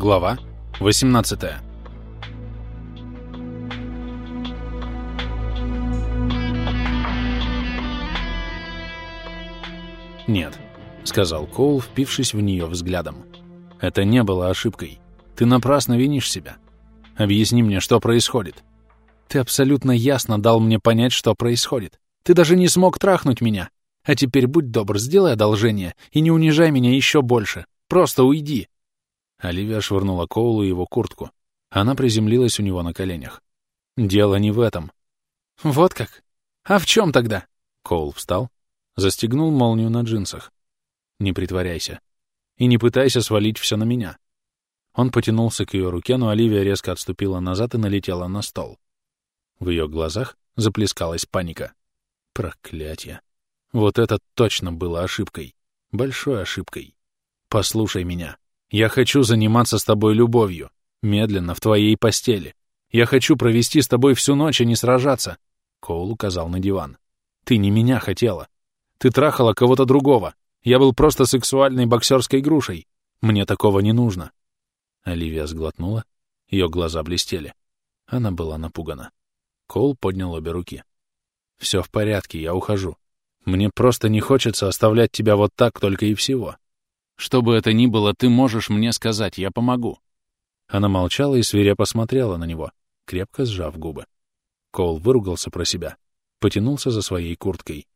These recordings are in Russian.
Глава 18 «Нет», — сказал Коул, впившись в нее взглядом. «Это не было ошибкой. Ты напрасно винишь себя. Объясни мне, что происходит. Ты абсолютно ясно дал мне понять, что происходит. Ты даже не смог трахнуть меня. А теперь будь добр, сделай одолжение и не унижай меня еще больше. Просто уйди. Оливия швырнула Коулу его куртку. Она приземлилась у него на коленях. «Дело не в этом». «Вот как? А в чем тогда?» Коул встал, застегнул молнию на джинсах. «Не притворяйся. И не пытайся свалить все на меня». Он потянулся к ее руке, но Оливия резко отступила назад и налетела на стол. В ее глазах заплескалась паника. Проклятье. Вот это точно было ошибкой. Большой ошибкой. Послушай меня. Я хочу заниматься с тобой любовью. Медленно, в твоей постели. Я хочу провести с тобой всю ночь, а не сражаться. Коул указал на диван. Ты не меня хотела. Ты трахала кого-то другого. Я был просто сексуальной боксерской грушей. Мне такого не нужно. Оливия сглотнула. Ее глаза блестели. Она была напугана. Коул поднял обе руки. «Все в порядке, я ухожу. Мне просто не хочется оставлять тебя вот так только и всего. Что бы это ни было, ты можешь мне сказать, я помогу». Она молчала и свирепо смотрела на него, крепко сжав губы. Коул выругался про себя, потянулся за своей курткой.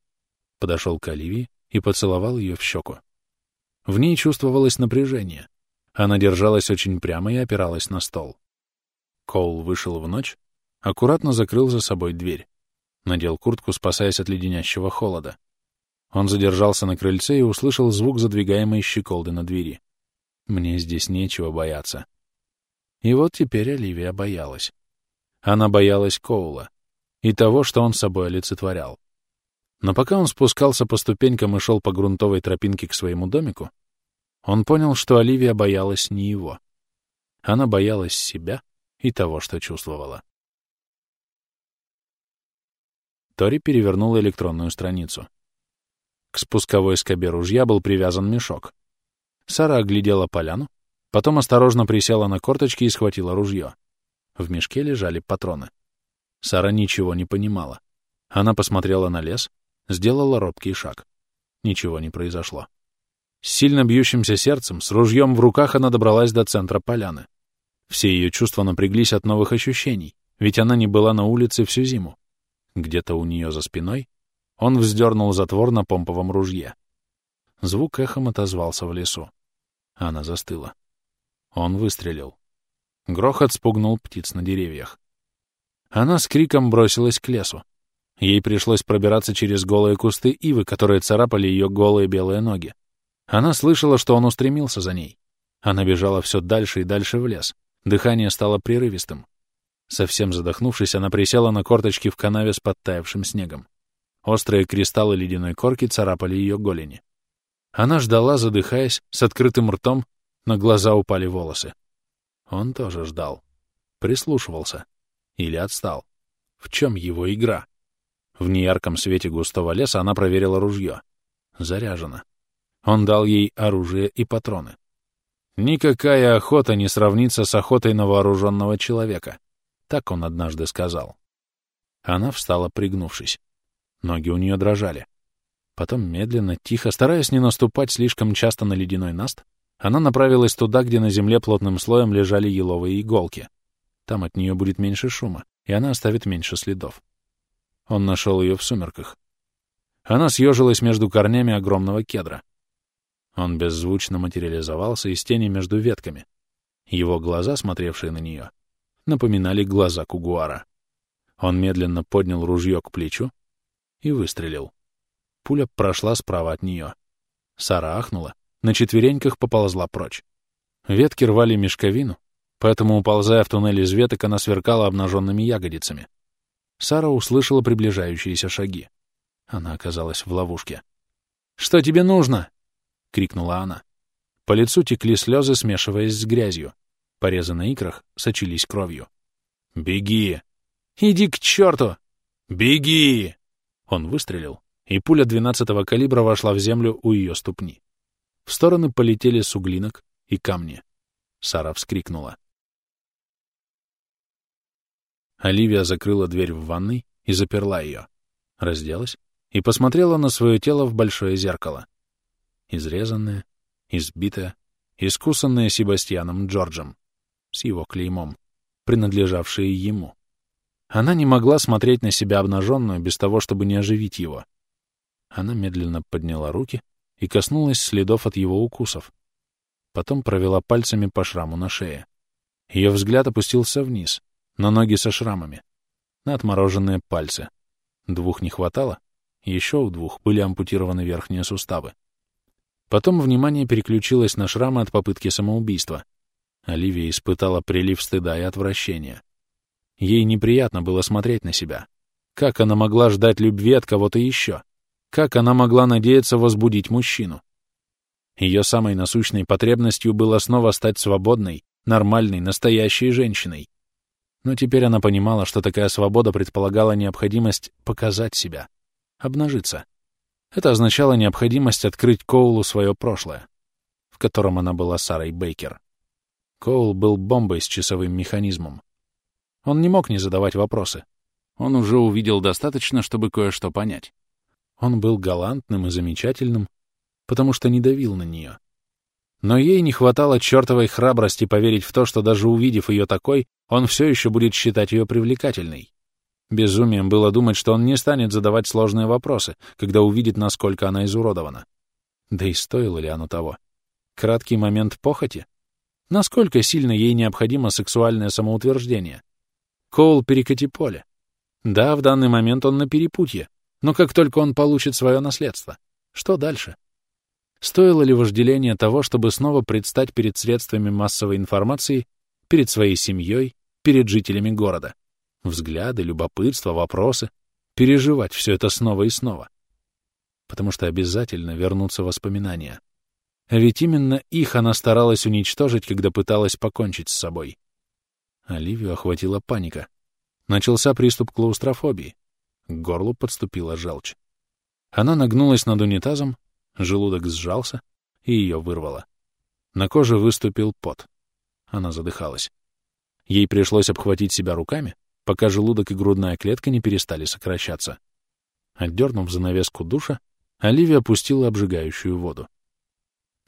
Подошел к Оливии и поцеловал ее в щеку. В ней чувствовалось напряжение. Она держалась очень прямо и опиралась на стол. Коул вышел в ночь, аккуратно закрыл за собой дверь. Надел куртку, спасаясь от леденящего холода. Он задержался на крыльце и услышал звук задвигаемой щеколды на двери. Мне здесь нечего бояться. И вот теперь Оливия боялась. Она боялась Коула и того, что он собой олицетворял. Но пока он спускался по ступенькам и шел по грунтовой тропинке к своему домику, он понял, что Оливия боялась не его. Она боялась себя и того, что чувствовала. Тори перевернула электронную страницу. К спусковой скобе ружья был привязан мешок. Сара оглядела поляну, потом осторожно присела на корточки и схватила ружье. В мешке лежали патроны. Сара ничего не понимала. Она посмотрела на лес, сделала робкий шаг. Ничего не произошло. С сильно бьющимся сердцем, с ружьем в руках она добралась до центра поляны. Все ее чувства напряглись от новых ощущений, ведь она не была на улице всю зиму. Где-то у нее за спиной он вздернул затвор на помповом ружье. Звук эхом отозвался в лесу. Она застыла. Он выстрелил. Грохот спугнул птиц на деревьях. Она с криком бросилась к лесу. Ей пришлось пробираться через голые кусты ивы, которые царапали ее голые белые ноги. Она слышала, что он устремился за ней. Она бежала все дальше и дальше в лес. Дыхание стало прерывистым. Совсем задохнувшись, она присела на корточки в канаве с подтаявшим снегом. Острые кристаллы ледяной корки царапали ее голени. Она ждала, задыхаясь, с открытым ртом, на глаза упали волосы. Он тоже ждал. Прислушивался. Или отстал. В чем его игра? В неярком свете густого леса она проверила ружье. Заряжено. Он дал ей оружие и патроны. Никакая охота не сравнится с охотой на вооруженного человека. Так он однажды сказал. Она встала, пригнувшись. Ноги у нее дрожали. Потом медленно, тихо, стараясь не наступать слишком часто на ледяной наст, она направилась туда, где на земле плотным слоем лежали еловые иголки. Там от нее будет меньше шума, и она оставит меньше следов. Он нашел ее в сумерках. Она съежилась между корнями огромного кедра. Он беззвучно материализовался из тени между ветками. Его глаза, смотревшие на нее, напоминали глаза кугуара. Он медленно поднял ружье к плечу, и выстрелил. Пуля прошла справа от нее. Сара ахнула, на четвереньках поползла прочь. Ветки рвали мешковину, поэтому, уползая в туннель из веток, она сверкала обнаженными ягодицами. Сара услышала приближающиеся шаги. Она оказалась в ловушке. «Что тебе нужно?» — крикнула она. По лицу текли слезы, смешиваясь с грязью. Порезы на икрах сочились кровью. «Беги!» «Иди к черту!» «Беги!» Он выстрелил, и пуля двенадцатого калибра вошла в землю у ее ступни. В стороны полетели суглинок и камни. Сара вскрикнула. Оливия закрыла дверь в ванной и заперла ее, разделась и посмотрела на свое тело в большое зеркало. Изрезанное, избитое, искусанное Себастьяном Джорджем, с его клеймом, принадлежавшее ему. Она не могла смотреть на себя обнаженную без того, чтобы не оживить его. Она медленно подняла руки и коснулась следов от его укусов. Потом провела пальцами по шраму на шее. Ее взгляд опустился вниз, на ноги со шрамами, на отмороженные пальцы. Двух не хватало, еще у двух были ампутированы верхние суставы. Потом внимание переключилось на шрамы от попытки самоубийства. Оливия испытала прилив стыда и отвращения. Ей неприятно было смотреть на себя. Как она могла ждать любви от кого-то еще? Как она могла надеяться возбудить мужчину? Ее самой насущной потребностью было снова стать свободной, нормальной, настоящей женщиной. Но теперь она понимала, что такая свобода предполагала необходимость показать себя, обнажиться. Это означало необходимость открыть Коулу свое прошлое, в котором она была Сарой Бейкер. Коул был бомбой с часовым механизмом. Он не мог не задавать вопросы. Он уже увидел достаточно, чтобы кое-что понять. Он был галантным и замечательным, потому что не давил на нее. Но ей не хватало чертовой храбрости поверить в то, что даже увидев ее такой, он все еще будет считать ее привлекательной. Безумием было думать, что он не станет задавать сложные вопросы, когда увидит, насколько она изуродована. Да и стоило ли оно того? Краткий момент похоти? Насколько сильно ей необходимо сексуальное самоутверждение? Коул перекати поле. Да, в данный момент он на перепутье, но как только он получит свое наследство, что дальше? Стоило ли вожделение того, чтобы снова предстать перед средствами массовой информации, перед своей семьей, перед жителями города? Взгляды, любопытство, вопросы. Переживать все это снова и снова. Потому что обязательно вернутся воспоминания. А ведь именно их она старалась уничтожить, когда пыталась покончить с собой. Оливию охватила паника. Начался приступ клаустрофобии. К горлу подступила желчь. Она нагнулась над унитазом, желудок сжался, и ее вырвало. На коже выступил пот. Она задыхалась. Ей пришлось обхватить себя руками, пока желудок и грудная клетка не перестали сокращаться. Отдернув занавеску душа, Оливия опустила обжигающую воду.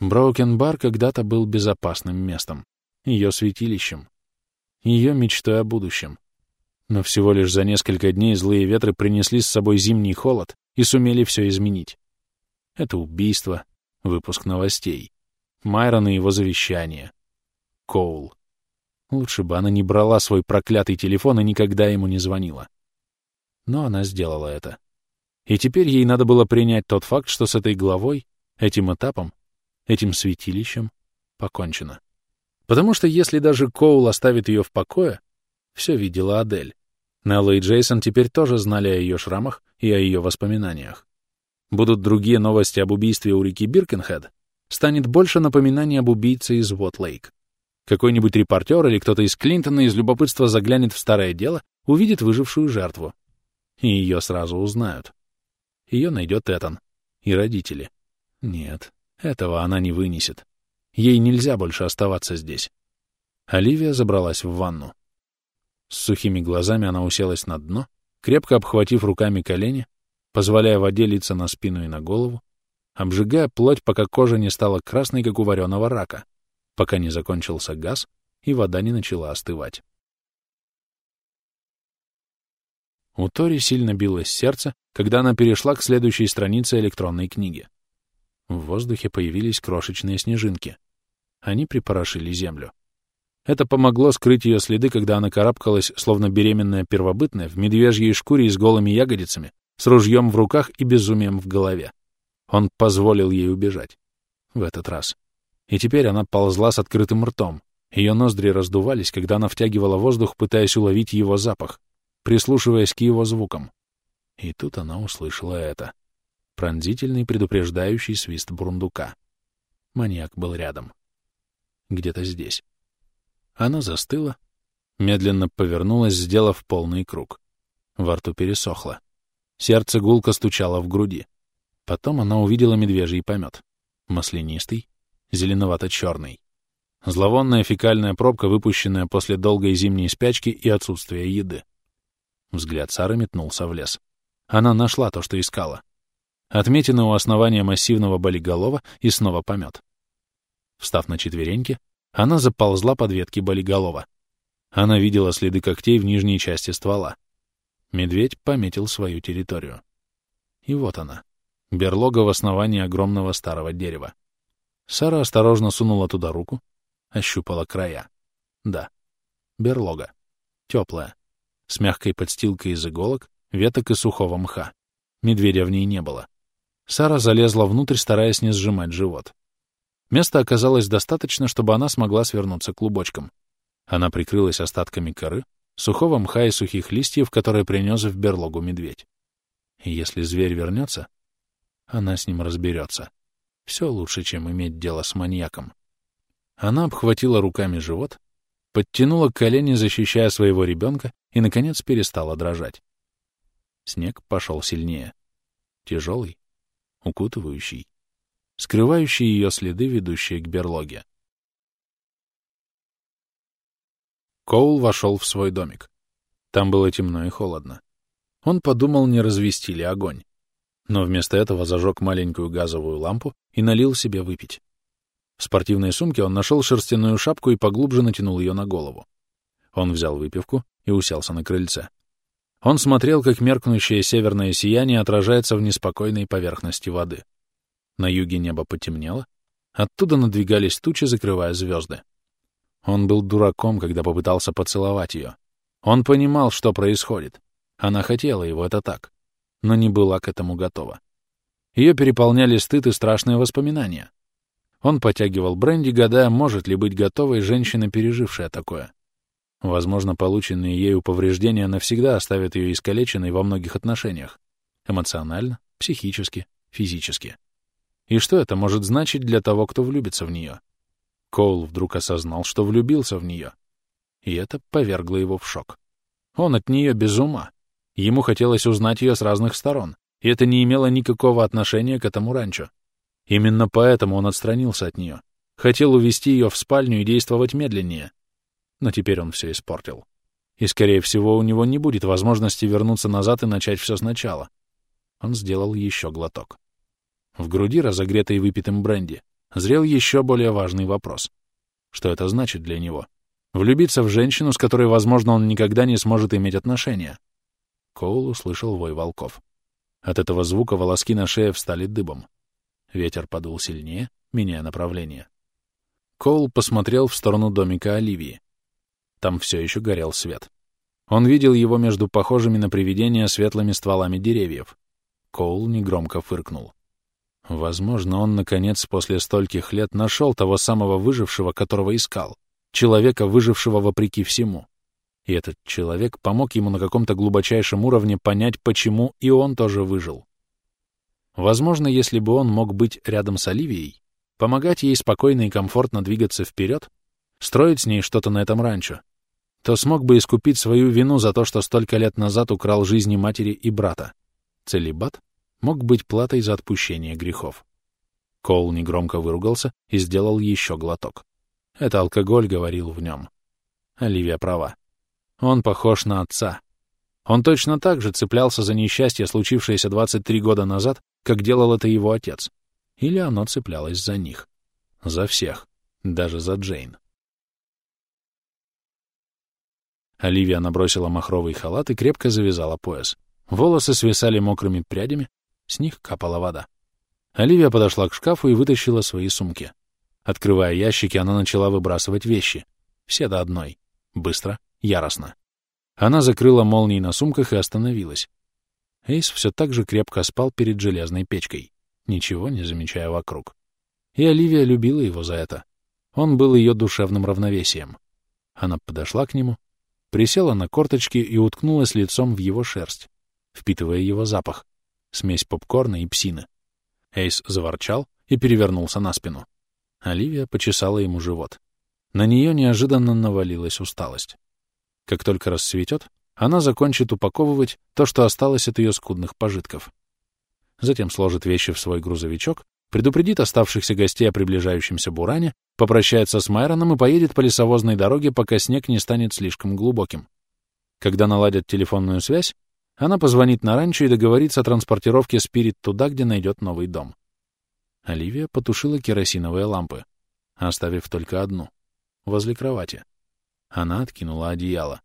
Броукен-бар когда-то был безопасным местом, ее святилищем, ее мечтой о будущем. Но всего лишь за несколько дней злые ветры принесли с собой зимний холод и сумели все изменить. Это убийство, выпуск новостей, Майрон и его завещание, Коул. Лучше бы она не брала свой проклятый телефон и никогда ему не звонила. Но она сделала это. И теперь ей надо было принять тот факт, что с этой главой, этим этапом, этим святилищем покончено. Потому что если даже Коул оставит ее в покое, все видела Адель. Нелла и Джейсон теперь тоже знали о ее шрамах и о ее воспоминаниях. Будут другие новости об убийстве у реки Биркенхед, станет больше напоминаний об убийце из Вот-Лейк. Какой-нибудь репортер или кто-то из Клинтона из любопытства заглянет в старое дело, увидит выжившую жертву. И ее сразу узнают. Ее найдет Этан. И родители. Нет, этого она не вынесет. Ей нельзя больше оставаться здесь. Оливия забралась в ванну. С сухими глазами она уселась на дно, крепко обхватив руками колени, позволяя воде литься на спину и на голову, обжигая плоть, пока кожа не стала красной, как у вареного рака пока не закончился газ и вода не начала остывать. У Тори сильно билось сердце, когда она перешла к следующей странице электронной книги. В воздухе появились крошечные снежинки. Они припорошили землю. Это помогло скрыть ее следы, когда она карабкалась, словно беременная первобытная, в медвежьей шкуре и с голыми ягодицами, с ружьем в руках и безумием в голове. Он позволил ей убежать. В этот раз и теперь она ползла с открытым ртом. Ее ноздри раздувались, когда она втягивала воздух, пытаясь уловить его запах, прислушиваясь к его звукам. И тут она услышала это. Пронзительный предупреждающий свист бурундука. Маньяк был рядом. Где-то здесь. Она застыла, медленно повернулась, сделав полный круг. Во рту пересохло. Сердце гулко стучало в груди. Потом она увидела медвежий помет. Маслянистый, зеленовато-черный. Зловонная фекальная пробка, выпущенная после долгой зимней спячки и отсутствия еды. Взгляд Сары метнулся в лес. Она нашла то, что искала. Отметина у основания массивного болиголова и снова помет. Встав на четвереньки, она заползла под ветки болиголова. Она видела следы когтей в нижней части ствола. Медведь пометил свою территорию. И вот она, берлога в основании огромного старого дерева. Сара осторожно сунула туда руку, ощупала края. Да, берлога. Теплая, с мягкой подстилкой из иголок, веток и сухого мха. Медведя в ней не было. Сара залезла внутрь, стараясь не сжимать живот. Места оказалось достаточно, чтобы она смогла свернуться клубочком. Она прикрылась остатками коры, сухого мха и сухих листьев, которые принес в берлогу медведь. И если зверь вернется, она с ним разберется. Все лучше, чем иметь дело с маньяком. Она обхватила руками живот, подтянула колени, защищая своего ребенка, и, наконец, перестала дрожать. Снег пошел сильнее. Тяжелый, укутывающий, скрывающий ее следы, ведущие к берлоге. Коул вошел в свой домик. Там было темно и холодно. Он подумал, не развести ли огонь. Но вместо этого зажег маленькую газовую лампу и налил себе выпить. В спортивной сумке он нашел шерстяную шапку и поглубже натянул ее на голову. Он взял выпивку и уселся на крыльце. Он смотрел, как меркнущее северное сияние отражается в неспокойной поверхности воды. На юге небо потемнело, оттуда надвигались тучи, закрывая звезды. Он был дураком, когда попытался поцеловать ее. Он понимал, что происходит. Она хотела его, это так, но не была к этому готова. Ее переполняли стыд и страшные воспоминания. Он потягивал бренди, гадая, может ли быть готовой женщина, пережившая такое. Возможно, полученные ею повреждения навсегда оставят ее искалеченной во многих отношениях. Эмоционально, психически, физически. И что это может значить для того, кто влюбится в нее? Коул вдруг осознал, что влюбился в нее. И это повергло его в шок. Он от нее без ума. Ему хотелось узнать ее с разных сторон, и это не имело никакого отношения к этому ранчо. Именно поэтому он отстранился от нее. Хотел увести ее в спальню и действовать медленнее, но теперь он все испортил. И, скорее всего, у него не будет возможности вернуться назад и начать все сначала. Он сделал еще глоток. В груди, разогретой выпитым бренди, зрел еще более важный вопрос. Что это значит для него? Влюбиться в женщину, с которой, возможно, он никогда не сможет иметь отношения. Коул услышал вой волков. От этого звука волоски на шее встали дыбом. Ветер подул сильнее, меняя направление. Коул посмотрел в сторону домика Оливии. Там все еще горел свет. Он видел его между похожими на привидения светлыми стволами деревьев. Коул негромко фыркнул. Возможно, он, наконец, после стольких лет нашел того самого выжившего, которого искал. Человека, выжившего вопреки всему. И этот человек помог ему на каком-то глубочайшем уровне понять, почему и он тоже выжил. Возможно, если бы он мог быть рядом с Оливией, помогать ей спокойно и комфортно двигаться вперед, строить с ней что-то на этом ранчо, то смог бы искупить свою вину за то, что столько лет назад украл жизни матери и брата. Целебат мог быть платой за отпущение грехов. Коул негромко выругался и сделал еще глоток. Это алкоголь говорил в нем. Оливия права. Он похож на отца. Он точно так же цеплялся за несчастье, случившееся 23 года назад, как делал это его отец. Или оно цеплялось за них. За всех. Даже за Джейн. Оливия набросила махровый халат и крепко завязала пояс. Волосы свисали мокрыми прядями, с них капала вода. Оливия подошла к шкафу и вытащила свои сумки. Открывая ящики, она начала выбрасывать вещи. Все до одной. Быстро, яростно. Она закрыла молнии на сумках и остановилась. Эйс все так же крепко спал перед железной печкой, ничего не замечая вокруг. И Оливия любила его за это. Он был ее душевным равновесием. Она подошла к нему, присела на корточки и уткнулась лицом в его шерсть, впитывая его запах, смесь попкорна и псины. Эйс заворчал и перевернулся на спину. Оливия почесала ему живот. На нее неожиданно навалилась усталость. Как только рассветет, она закончит упаковывать то, что осталось от ее скудных пожитков. Затем сложит вещи в свой грузовичок, предупредит оставшихся гостей о приближающемся буране, попрощается с Майроном и поедет по лесовозной дороге, пока снег не станет слишком глубоким. Когда наладят телефонную связь, она позвонит на ранчо и договорится о транспортировке Спирит туда, где найдет новый дом. Оливия потушила керосиновые лампы, оставив только одну, возле кровати. Она откинула одеяло.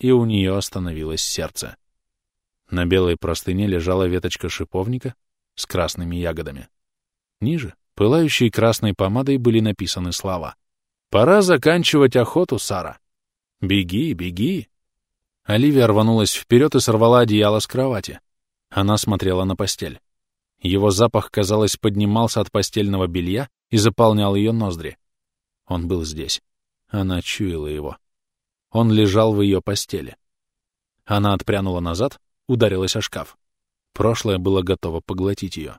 И у нее остановилось сердце. На белой простыне лежала веточка шиповника с красными ягодами. Ниже, пылающей красной помадой, были написаны слова. «Пора заканчивать охоту, Сара! Беги, беги!» Оливия рванулась вперед и сорвала одеяло с кровати. Она смотрела на постель. Его запах, казалось, поднимался от постельного белья и заполнял ее ноздри. Он был здесь. Она чуяла его. Он лежал в ее постели. Она отпрянула назад, ударилась о шкаф. Прошлое было готово поглотить ее.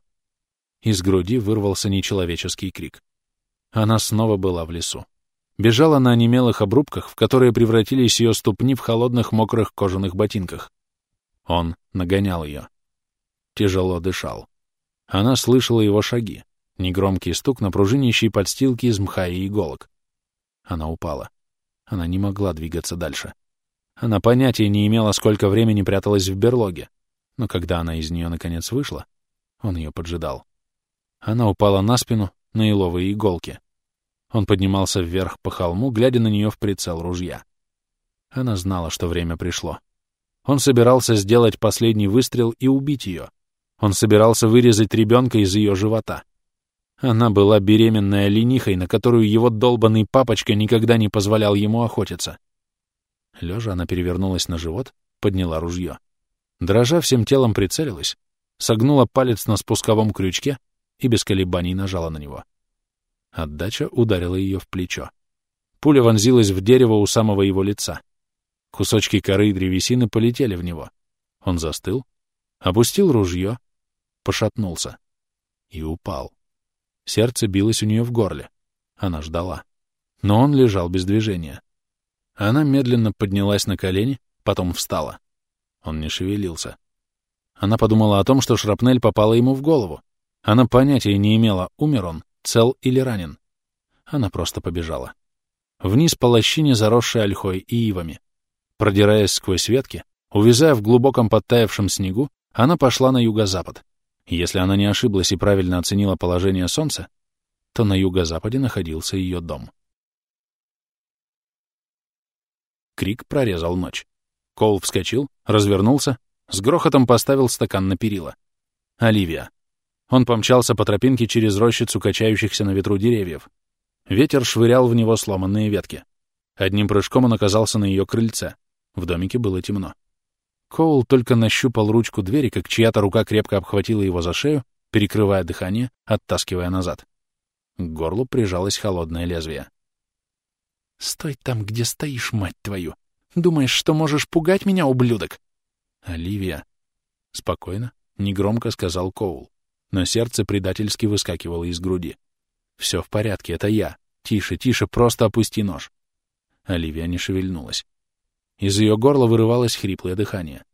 Из груди вырвался нечеловеческий крик. Она снова была в лесу. Бежала на онемелых обрубках, в которые превратились ее ступни в холодных мокрых кожаных ботинках. Он нагонял ее. Тяжело дышал. Она слышала его шаги, негромкий стук на пружинящей подстилке из мха и иголок. Она упала. Она не могла двигаться дальше. Она понятия не имела, сколько времени пряталась в берлоге. Но когда она из нее наконец вышла, он ее поджидал. Она упала на спину на еловые иголки. Он поднимался вверх по холму, глядя на нее в прицел ружья. Она знала, что время пришло. Он собирался сделать последний выстрел и убить ее. Он собирался вырезать ребенка из ее живота. Она была беременная ленихой, на которую его долбанный папочка никогда не позволял ему охотиться. Лежа, она перевернулась на живот, подняла ружье. Дрожа всем телом прицелилась, согнула палец на спусковом крючке и без колебаний нажала на него. Отдача ударила ее в плечо. Пуля вонзилась в дерево у самого его лица. Кусочки коры и древесины полетели в него. Он застыл, опустил ружье, пошатнулся и упал. Сердце билось у нее в горле. Она ждала. Но он лежал без движения. Она медленно поднялась на колени, потом встала. Он не шевелился. Она подумала о том, что шрапнель попала ему в голову. Она понятия не имела, умер он, цел или ранен. Она просто побежала. Вниз по лощине, заросшей ольхой и ивами. Продираясь сквозь ветки, увязая в глубоком подтаявшем снегу, она пошла на юго-запад. Если она не ошиблась и правильно оценила положение солнца, то на юго-западе находился ее дом. Крик прорезал ночь. Коул вскочил, развернулся, с грохотом поставил стакан на перила. Оливия. Он помчался по тропинке через рощицу качающихся на ветру деревьев. Ветер швырял в него сломанные ветки. Одним прыжком он оказался на ее крыльце. В домике было темно. Коул только нащупал ручку двери, как чья-то рука крепко обхватила его за шею, перекрывая дыхание, оттаскивая назад. К горлу прижалось холодное лезвие. «Стой там, где стоишь, мать твою! Думаешь, что можешь пугать меня, ублюдок?» «Оливия!» Спокойно, негромко сказал Коул, но сердце предательски выскакивало из груди. «Все в порядке, это я. Тише, тише, просто опусти нож». Оливия не шевельнулась. Из ее горла вырывалось хриплое дыхание.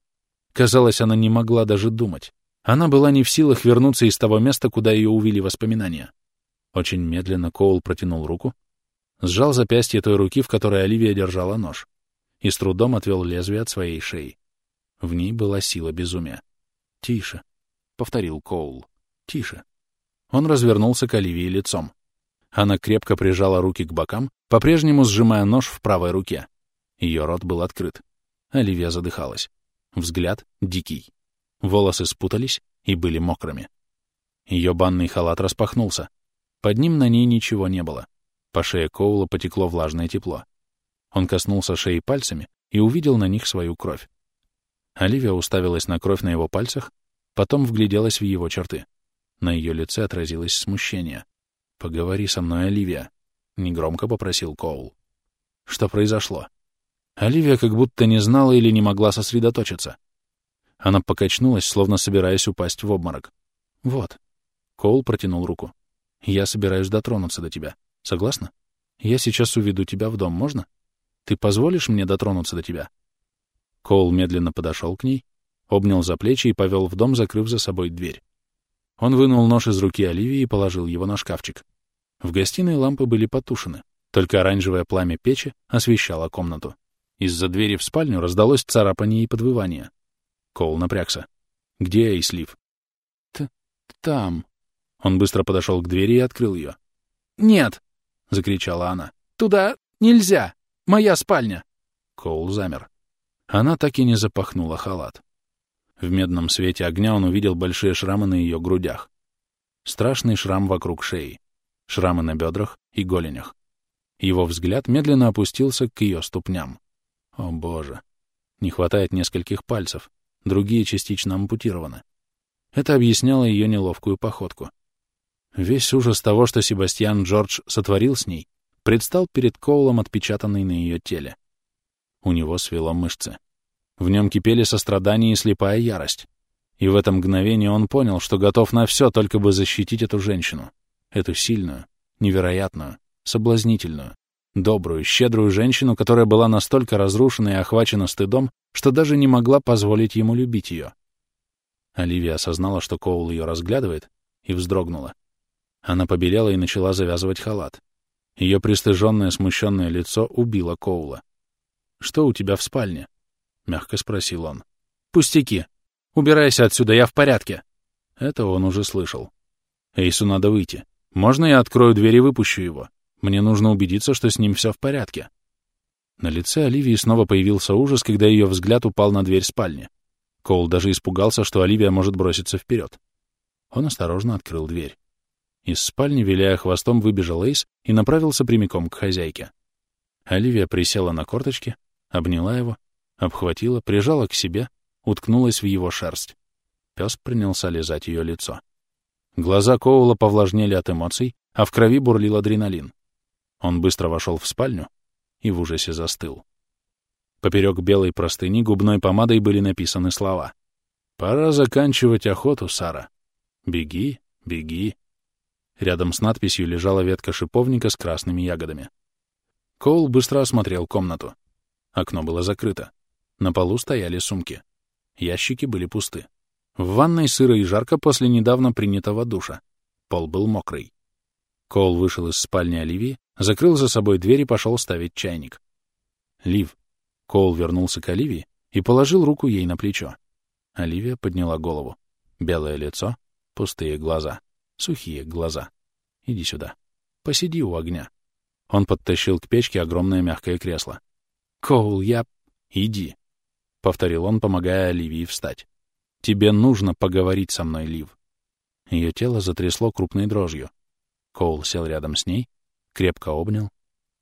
Казалось, она не могла даже думать. Она была не в силах вернуться из того места, куда ее увели воспоминания. Очень медленно Коул протянул руку, сжал запястье той руки, в которой Оливия держала нож, и с трудом отвел лезвие от своей шеи. В ней была сила безумия. «Тише», — повторил Коул. «Тише». Он развернулся к Оливии лицом. Она крепко прижала руки к бокам, по-прежнему сжимая нож в правой руке. Ее рот был открыт. Оливия задыхалась. Взгляд дикий. Волосы спутались и были мокрыми. Ее банный халат распахнулся. Под ним на ней ничего не было. По шее Коула потекло влажное тепло. Он коснулся шеи пальцами и увидел на них свою кровь. Оливия уставилась на кровь на его пальцах, потом вгляделась в его черты. На ее лице отразилось смущение. «Поговори со мной, Оливия», — негромко попросил Коул. «Что произошло?» Оливия как будто не знала или не могла сосредоточиться. Она покачнулась, словно собираясь упасть в обморок. «Вот». Коул протянул руку. «Я собираюсь дотронуться до тебя. Согласна? Я сейчас уведу тебя в дом, можно? Ты позволишь мне дотронуться до тебя?» Коул медленно подошел к ней, обнял за плечи и повел в дом, закрыв за собой дверь. Он вынул нож из руки Оливии и положил его на шкафчик. В гостиной лампы были потушены, только оранжевое пламя печи освещало комнату. Из-за двери в спальню раздалось царапание и подвывание. Коул напрягся. «Где Эйслив?» Т «Там». Он быстро подошел к двери и открыл ее. «Нет!» — закричала она. «Туда нельзя! Моя спальня!» Коул замер. Она так и не запахнула халат. В медном свете огня он увидел большие шрамы на ее грудях. Страшный шрам вокруг шеи, шрамы на бедрах и голенях. Его взгляд медленно опустился к ее ступням. О, боже! Не хватает нескольких пальцев, другие частично ампутированы. Это объясняло ее неловкую походку. Весь ужас того, что Себастьян Джордж сотворил с ней, предстал перед Коулом, отпечатанный на ее теле. У него свело мышцы. В нем кипели сострадание и слепая ярость. И в это мгновение он понял, что готов на все, только бы защитить эту женщину. Эту сильную, невероятную, соблазнительную, добрую, щедрую женщину, которая была настолько разрушена и охвачена стыдом, что даже не могла позволить ему любить ее. Оливия осознала, что Коул ее разглядывает, и вздрогнула. Она побелела и начала завязывать халат. Ее пристыженное, смущенное лицо убило Коула. «Что у тебя в спальне?» — мягко спросил он. «Пустяки. Убирайся отсюда, я в порядке». Это он уже слышал. «Эйсу надо выйти. Можно я открою дверь и выпущу его? Мне нужно убедиться, что с ним все в порядке». На лице Оливии снова появился ужас, когда ее взгляд упал на дверь спальни. Коул даже испугался, что Оливия может броситься вперед. Он осторожно открыл дверь. Из спальни, виляя хвостом, выбежал Эйс и направился прямиком к хозяйке. Оливия присела на корточки, обняла его, обхватила, прижала к себе, уткнулась в его шерсть. Пес принялся лизать ее лицо. Глаза Коула повлажнели от эмоций, а в крови бурлил адреналин. Он быстро вошел в спальню и в ужасе застыл. Поперек белой простыни губной помадой были написаны слова. «Пора заканчивать охоту, Сара. Беги, беги, Рядом с надписью лежала ветка шиповника с красными ягодами. Коул быстро осмотрел комнату. Окно было закрыто. На полу стояли сумки. Ящики были пусты. В ванной сыро и жарко после недавно принятого душа. Пол был мокрый. Коул вышел из спальни Оливии, закрыл за собой дверь и пошел ставить чайник. «Лив». Коул вернулся к Оливии и положил руку ей на плечо. Оливия подняла голову. Белое лицо, пустые глаза сухие глаза. Иди сюда. Посиди у огня. Он подтащил к печке огромное мягкое кресло. «Коул, я...» «Иди», — повторил он, помогая Оливии встать. «Тебе нужно поговорить со мной, Лив». Ее тело затрясло крупной дрожью. Коул сел рядом с ней, крепко обнял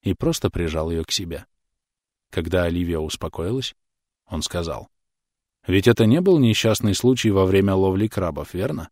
и просто прижал ее к себе. Когда Оливия успокоилась, он сказал. «Ведь это не был несчастный случай во время ловли крабов, верно?